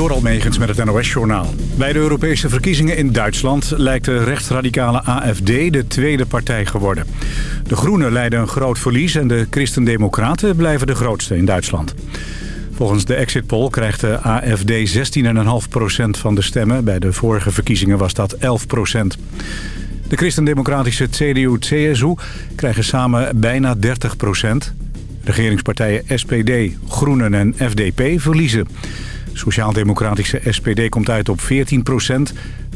Door Almegens met het NOS-journaal. Bij de Europese verkiezingen in Duitsland lijkt de rechtsradicale AFD de tweede partij geworden. De Groenen leiden een groot verlies en de Christen-Democraten blijven de grootste in Duitsland. Volgens de exit poll krijgt de AFD 16,5% van de stemmen. Bij de vorige verkiezingen was dat 11%. De christendemocratische CDU-CSU krijgen samen bijna 30%. Regeringspartijen SPD, Groenen en FDP verliezen. Sociaal-democratische SPD komt uit op 14%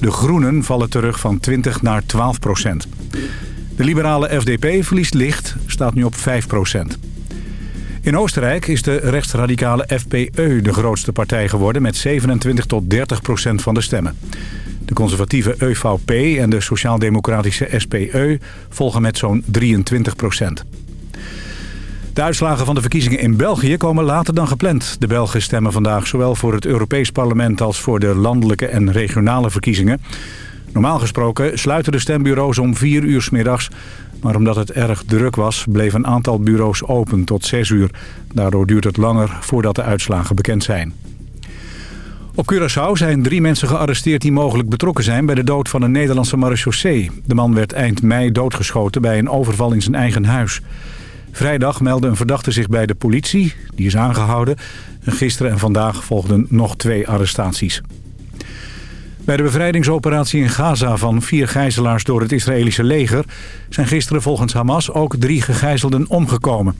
De Groenen vallen terug van 20 naar 12% De liberale FDP verliest licht, staat nu op 5% In Oostenrijk is de rechtsradicale FPE de grootste partij geworden... met 27 tot 30% van de stemmen. De conservatieve EVP en de sociaal-democratische SPE volgen met zo'n 23 de uitslagen van de verkiezingen in België komen later dan gepland. De Belgen stemmen vandaag zowel voor het Europees Parlement als voor de landelijke en regionale verkiezingen. Normaal gesproken sluiten de stembureaus om 4 uur s middags. Maar omdat het erg druk was, bleef een aantal bureaus open tot 6 uur. Daardoor duurt het langer voordat de uitslagen bekend zijn. Op Curaçao zijn drie mensen gearresteerd die mogelijk betrokken zijn... bij de dood van een Nederlandse marechaussee. De man werd eind mei doodgeschoten bij een overval in zijn eigen huis. Vrijdag meldde een verdachte zich bij de politie. Die is aangehouden. En gisteren en vandaag volgden nog twee arrestaties. Bij de bevrijdingsoperatie in Gaza van vier gijzelaars door het Israëlische leger... zijn gisteren volgens Hamas ook drie gegijzelden omgekomen.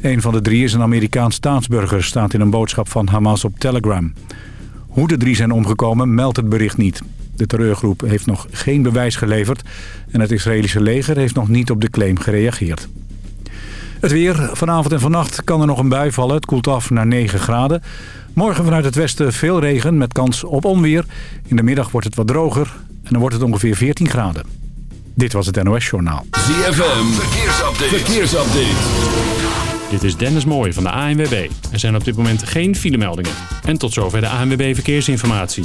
Een van de drie is een Amerikaans staatsburger, staat in een boodschap van Hamas op Telegram. Hoe de drie zijn omgekomen meldt het bericht niet. De terreurgroep heeft nog geen bewijs geleverd... en het Israëlische leger heeft nog niet op de claim gereageerd. Het weer. Vanavond en vannacht kan er nog een bui vallen. Het koelt af naar 9 graden. Morgen vanuit het westen veel regen met kans op onweer. In de middag wordt het wat droger en dan wordt het ongeveer 14 graden. Dit was het NOS Journaal. ZFM. Verkeersupdate. Verkeersupdate. Dit is Dennis Mooij van de ANWB. Er zijn op dit moment geen filemeldingen. En tot zover de ANWB Verkeersinformatie.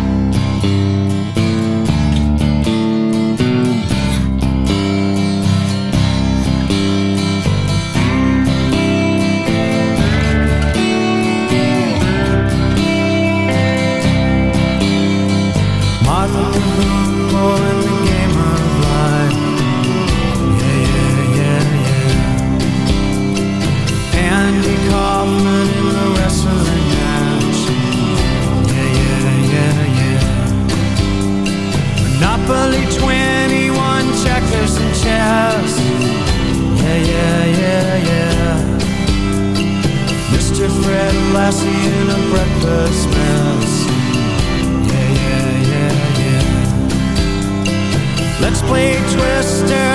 Play twister.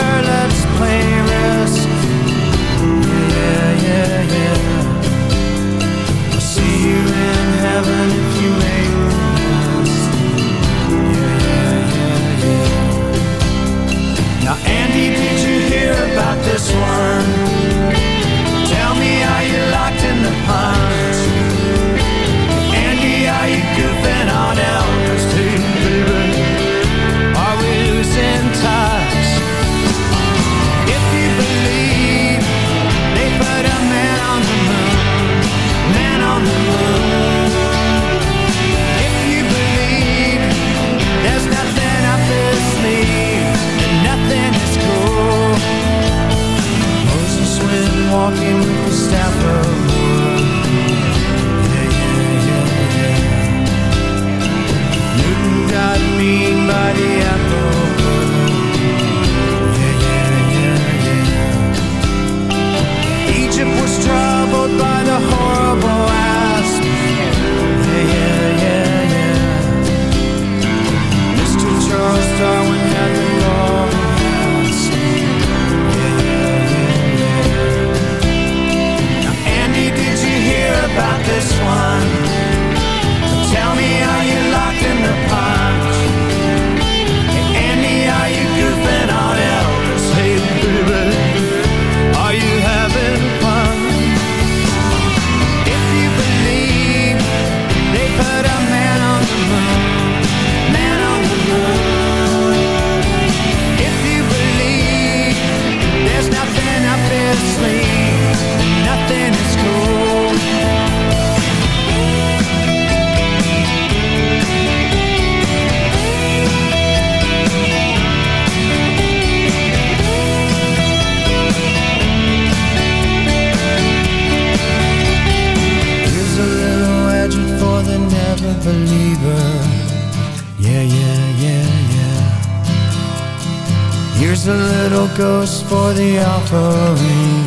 Ghost for the offering.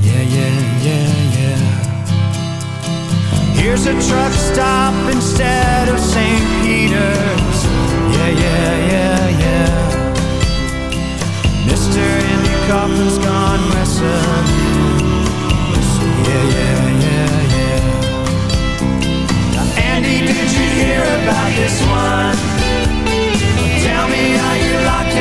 Yeah, yeah, yeah, yeah. Here's a truck stop instead of St. Peter's. Yeah, yeah, yeah, yeah. Mr. Andy Kaufman's gone messing. Yeah, yeah, yeah, yeah. Now, Andy, did you hear about this one? Tell me, are you locked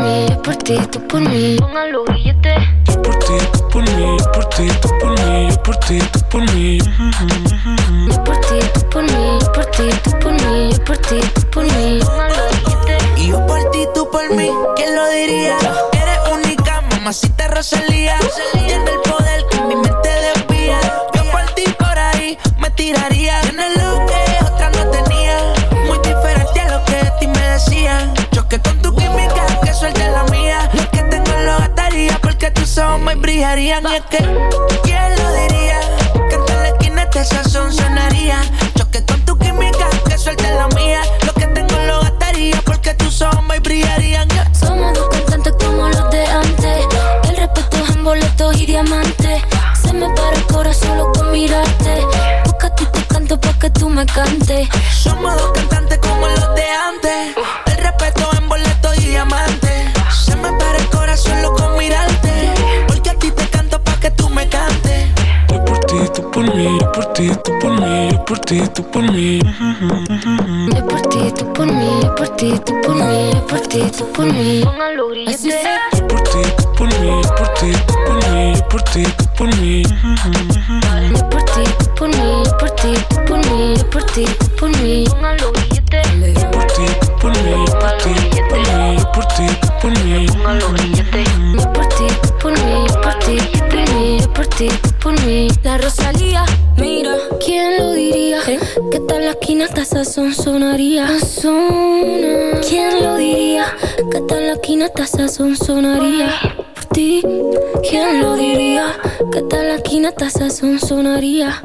mí, yo por ti, tú por mí. Pongan los grilletes. Yo por ti, tú por mí, yo por ti, tú por mí, yo por ti, tú por mí. Yo por ti, tú por mí, yo por ti, tú por mí, yo por ti, tú por mí. Pongan los grilletes. Y yo por ti, tú por mí. ¿Quién lo diría? Eres única, mamacita Rosalía. Tiene el poder que mi mente ojos me brillarían. Y es que, ¿quién lo diría? Que en toda la esquina este sazón sonaría. Choque con tu química, que suelte la mía. Lo que tengo lo gastaría porque tus ojos me brillarían. Somos dos cantantes como los de antes. El respeto es en boletos y diamantes. Se me para el corazón solo con mirarte. Porque a ti te canto pa' que tú me cantes. Somos dos cantantes como los de antes. Por ti, tú por mí. Yo por ti, tú por mí, yo por ti, tú por mí, yo por ti, tú por mí. Grilletes. Yo por ti, tú por mí, yo por ti, tú por mí, yo por ti, tú por mí. Yo por ti, tú por mí, yo por ti, tú por mí, yo por ti, tú por mí. Pongan los grilletes. Yo por ti, tú por mí, yo por ti, tú por mí, yo por ti, tú por mí. Pongan los grilletes. Yo por ti, tú por mí, yo por ti, tú por mí, yo por ti, tú por mí. La Rosalía, mira, ¿quién lo diría? Que tal la esquina hasta sazón sonaría. ¿Quién lo diría? Que tal la esquina hasta sazón sonaría. Por ti, ¿quién lo diría? Que tal la esquina hasta sazón sonaría.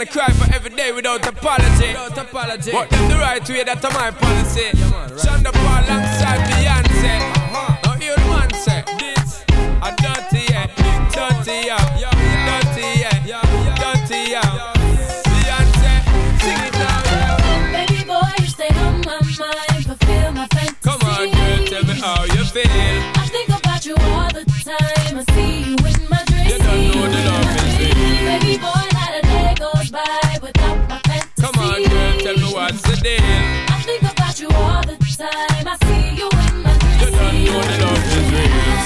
and I cry for every day without apology. Without apology. But them the right way, that's my policy. Yeah, man, right. Shonda Paul alongside Beyonce. deal. I think about you all the time. I see you in my dreams.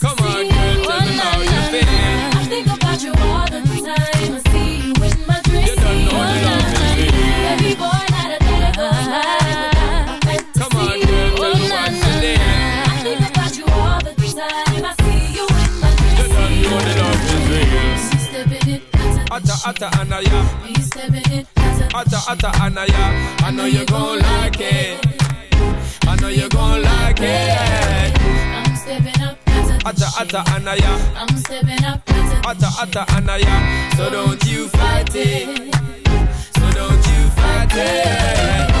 Atta atta anaya, be stepping it, atta atta anaya. I know you gon' like it. I know you gon' like it. I'm stepping up, Atta atta anaya, I'm stepping up, atta atta anaya. So don't you fight it. So don't you fight it.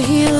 Heal.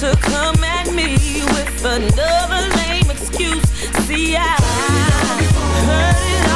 to come at me with another lame excuse. See, I heard it all.